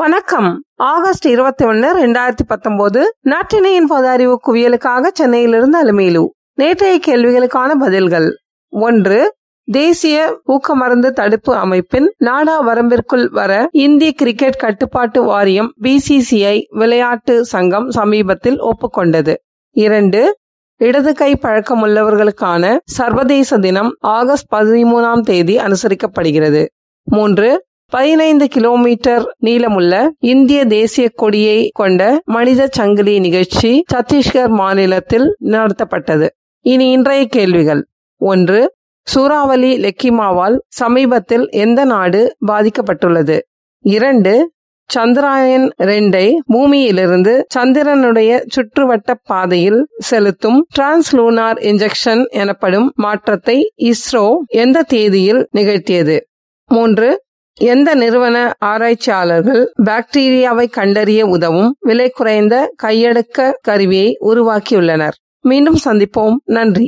வணக்கம். ஆகஸ்ட் இருபத்தி ஒன்னு ரெண்டாயிரத்தி பத்தொன்பது நாட்டினையின் பொது அறிவு குவியலுக்காக சென்னையிலிருந்து அலுமையிலு. நேற்றைய கேள்விகளுக்கான பதில்கள். ஒன்று தேசிய ஊக்கமருந்து தடுப்பு அமைப்பின் நாடா வரம்பிற்குள் வர இந்திய கிரிக்கெட் கட்டுப்பாட்டு வாரியம் பிசிசிஐ விளையாட்டு சங்கம் சமீபத்தில் ஒப்புக்கொண்டது. இரண்டு இடது கை பழக்கமுள்ளவர்களுக்கான சர்வதேச தினம் ஆகஸ்ட் பதிமூணாம் தேதி அனுசரிக்கப்படுகிறது. மூன்று பதினைந்து கிலோமீட்டர் நீளமுள்ள இந்திய தேசிய கொடியை கொண்ட மனித சங்கிலி நிகழ்ச்சி சத்தீஸ்கர் மாநிலத்தில் நடத்தப்பட்டது. இனி இன்றைய கேள்விகள். ஒன்று சூறாவளி லெக்கிமாவால் சமீபத்தில் எந்த நாடு பாதிக்கப்பட்டுள்ளது? இரண்டு சந்திராயன் ரெண்டை பூமியிலிருந்து சந்திரனுடைய சுற்றுவட்ட பாதையில் செலுத்தும் டிரான்ஸ்லூனார் இன்ஜெக்ஷன் எனப்படும் மாற்றத்தை இஸ்ரோ எந்த தேதியில் நிகழ்த்தியது? மூன்று எந்த நிறுவன ஆராய்ச்சியாளர்கள் பாக்டீரியாவை கண்டறிய உதவும் விலை குறைந்த கையடக்க கருவியை உருவாக்கியுள்ளனர். மீண்டும் சந்திப்போம். நன்றி.